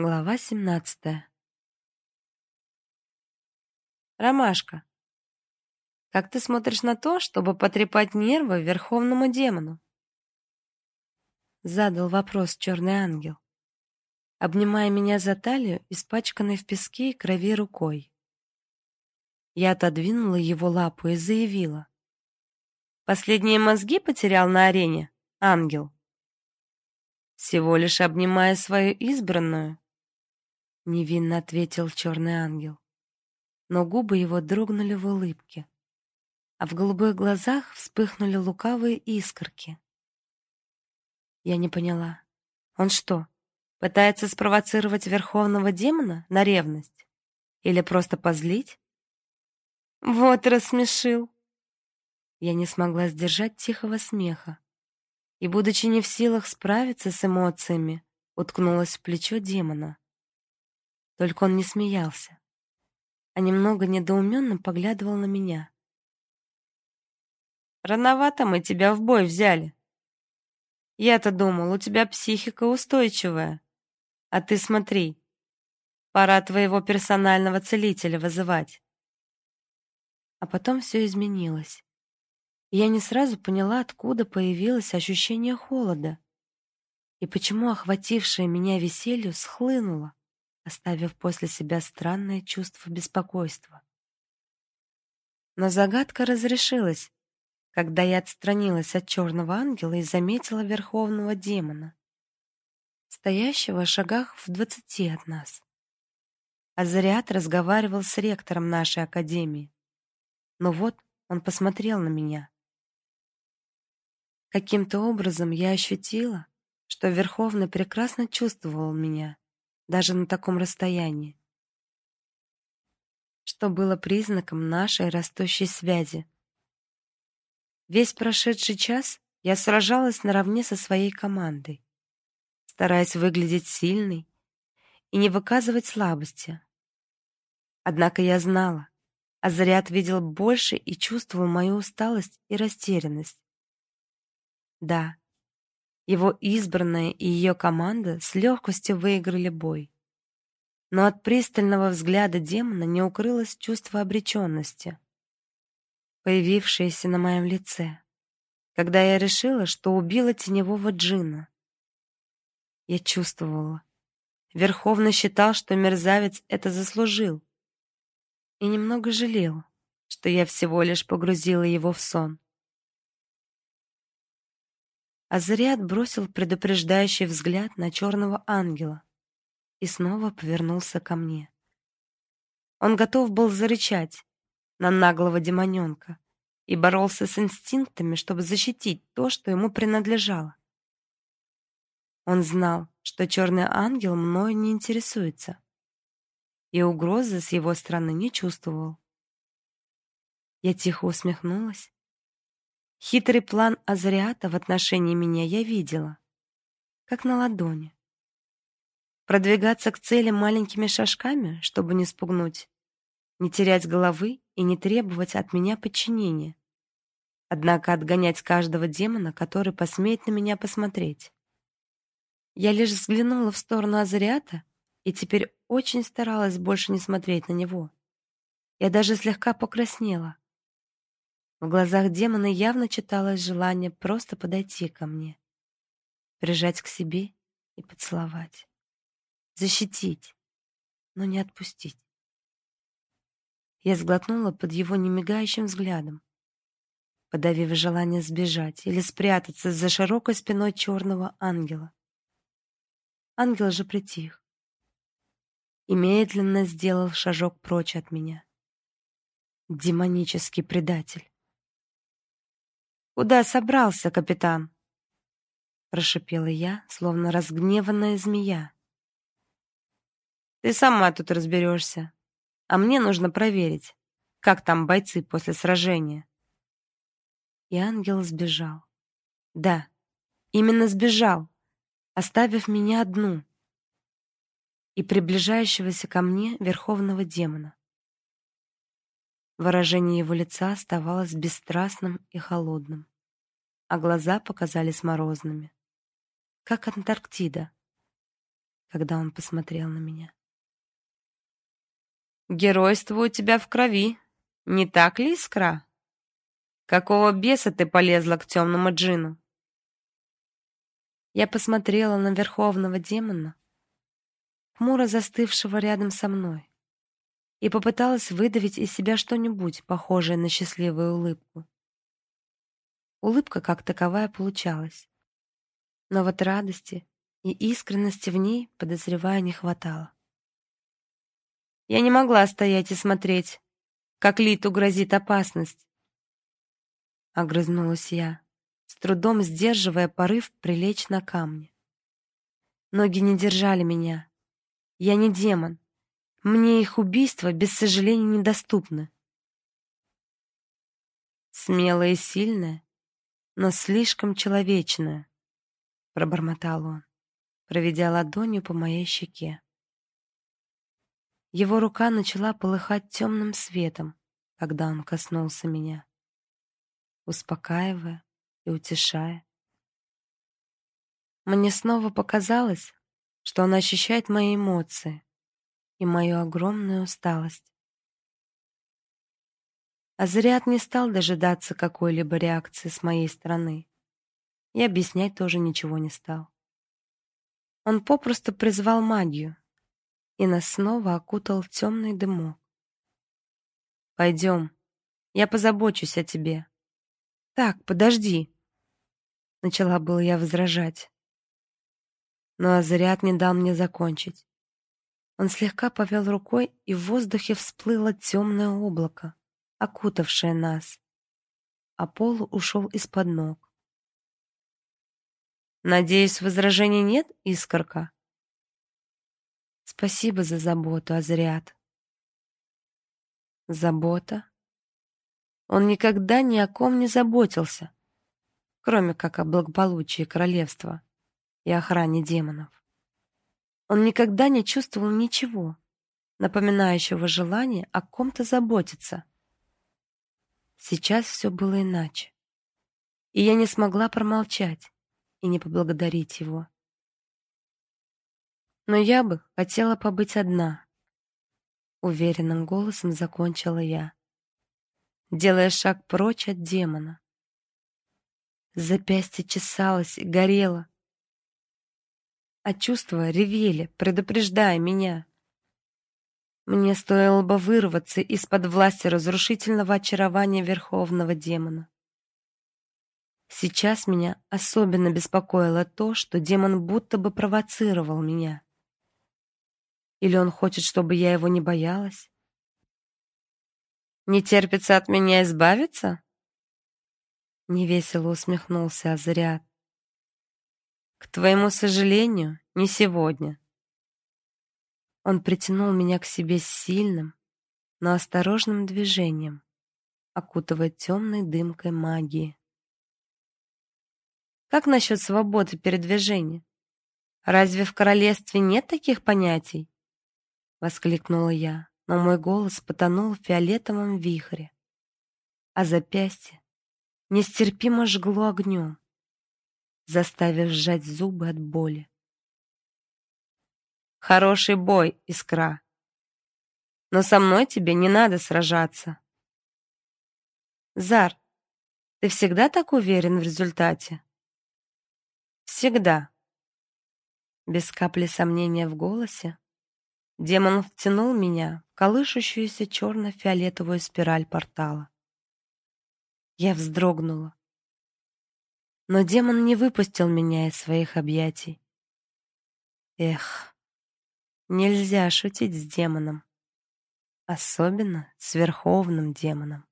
Глава 17. Ромашка, как ты смотришь на то, чтобы потрепать нервы верховному демону? Задал вопрос черный ангел, обнимая меня за талию, испачканной в песке и крови рукой. Я отодвинула его лапу и заявила: "Последние мозги потерял на арене, ангел. Всего лишь обнимая свою избранную, невинно ответил черный ангел. Но губы его дрогнули в улыбке, а в голубых глазах вспыхнули лукавые искорки. Я не поняла. Он что, пытается спровоцировать верховного демона на ревность или просто позлить? Вот рассмешил. Я не смогла сдержать тихого смеха и, будучи не в силах справиться с эмоциями, уткнулась в плечо демона. Только он не смеялся, а немного недоуменно поглядывал на меня. Рановато мы тебя в бой взяли. Я-то думал, у тебя психика устойчивая. А ты смотри, пора твоего персонального целителя вызывать. А потом все изменилось. я не сразу поняла, откуда появилось ощущение холода и почему охватившее меня веселье схлынуло оставив после себя странное чувство беспокойства. Но загадка разрешилась, когда я отстранилась от черного ангела и заметила верховного демона, стоящего в шагах в двадцати от нас. Азариат разговаривал с ректором нашей академии. Но вот он посмотрел на меня. Каким-то образом я ощутила, что Верховный прекрасно чувствовал меня даже на таком расстоянии, что было признаком нашей растущей связи. Весь прошедший час я сражалась наравне со своей командой, стараясь выглядеть сильной и не выказывать слабости. Однако я знала, Азариат видел больше и чувствовал мою усталость и растерянность. Да, его избранная и ее команда с легкостью выиграли бой. Но от пристального взгляда демона не укрылось чувство обреченности, появившееся на моем лице, когда я решила, что убила теневого джина. Я чувствовала. Верховный считал, что мерзавец это заслужил, и немного жалел, что я всего лишь погрузила его в сон. Азариат бросил предупреждающий взгляд на черного ангела и снова повернулся ко мне. Он готов был зарычать на наглого демоненка и боролся с инстинктами, чтобы защитить то, что ему принадлежало. Он знал, что черный ангел мною не интересуется, и угрозы с его стороны не чувствовал. Я тихо усмехнулась Хитрый план Азариата в отношении меня я видела, как на ладони. Продвигаться к цели маленькими шажками, чтобы не спугнуть, не терять головы и не требовать от меня подчинения. Однако отгонять каждого демона, который посмеет на меня посмотреть. Я лишь взглянула в сторону Азариата и теперь очень старалась больше не смотреть на него. Я даже слегка покраснела, в глазах демона явно читалось желание просто подойти ко мне, прижать к себе и поцеловать, защитить, но не отпустить. Я сглотнула под его немигающим взглядом, подавив желание сбежать или спрятаться за широкой спиной черного ангела. Ангел же притих и медленно сделал шажок прочь от меня. Демонический предатель. Куда собрался, капитан? прошипела я, словно разгневанная змея. Ты сама тут разберешься, а мне нужно проверить, как там бойцы после сражения. И ангел сбежал. Да, именно сбежал, оставив меня одну и приближающегося ко мне верховного демона. Выражение его лица оставалось бесстрастным и холодным, а глаза показались морозными, как Антарктида. когда он посмотрел на меня. Геройство у тебя в крови, не так ли, Искра? Какого беса ты полезла к темному джину? Я посмотрела на верховного демона, хмуро застывшего рядом со мной, и попыталась выдавить из себя что-нибудь похожее на счастливую улыбку. Улыбка как таковая получалась, но вот радости и искренности в ней, подозревая, не хватало. Я не могла стоять и смотреть, как Литу грозит опасность. Огрызнулась я, с трудом сдерживая порыв прилечь на камни. Ноги не держали меня. Я не демон. Мне их убийство без сожаления недоступно. Смелая и сильная, но слишком человечная, пробормотал он, проведя ладонью по моей щеке. Его рука начала полыхать темным светом, когда он коснулся меня, успокаивая и утешая. Мне снова показалось, что он ощущает мои эмоции и мою огромную усталость. Азриат не стал дожидаться какой-либо реакции с моей стороны, и объяснять тоже ничего не стал. Он попросту призвал магию, и нас снова окутал темный дымок. «Пойдем, я позабочусь о тебе». «Так, подожди!» Начала было я возражать. Но Азариат не дал мне закончить. Он слегка повел рукой, и в воздухе всплыло темное облако, окутавшее нас, а пол ушел из-под ног. «Надеюсь, возражений нет, Искорка?» Спасибо за заботу, Азриат. Забота? Он никогда ни о ком не заботился, кроме как о благополучии королевства и охране демонов. Он никогда не чувствовал ничего, напоминающего желание о ком-то заботиться. Сейчас все было иначе. И я не смогла промолчать и не поблагодарить его. Но я бы хотела побыть одна. Уверенным голосом закончила я, делая шаг прочь от демона. Запястье чесалось и горело, а чувства ревели, предупреждая меня. Мне стоило бы вырваться из-под власти разрушительного очарования верховного демона. Сейчас меня особенно беспокоило то, что демон будто бы провоцировал меня. Или он хочет, чтобы я его не боялась? Не терпится от меня избавиться? Невесело усмехнулся Азариат. К твоему сожалению, не сегодня. Он притянул меня к себе сильным, но осторожным движением, окутывая темной дымкой магии. Как насчет свободы передвижения? Разве в королевстве нет таких понятий? воскликнула я, но мой голос потонул в фиолетовом вихре, а запястье нестерпимо жгло огнем, заставив сжать зубы от боли. Хороший бой, Искра. Но со мной тебе не надо сражаться. Зар, ты всегда так уверен в результате? Всегда. Без капли сомнения в голосе Демон втянул меня в колышущуюся черно-фиолетовую спираль портала. Я вздрогнула. Но демон не выпустил меня из своих объятий. Эх, нельзя шутить с демоном, особенно с верховным демоном.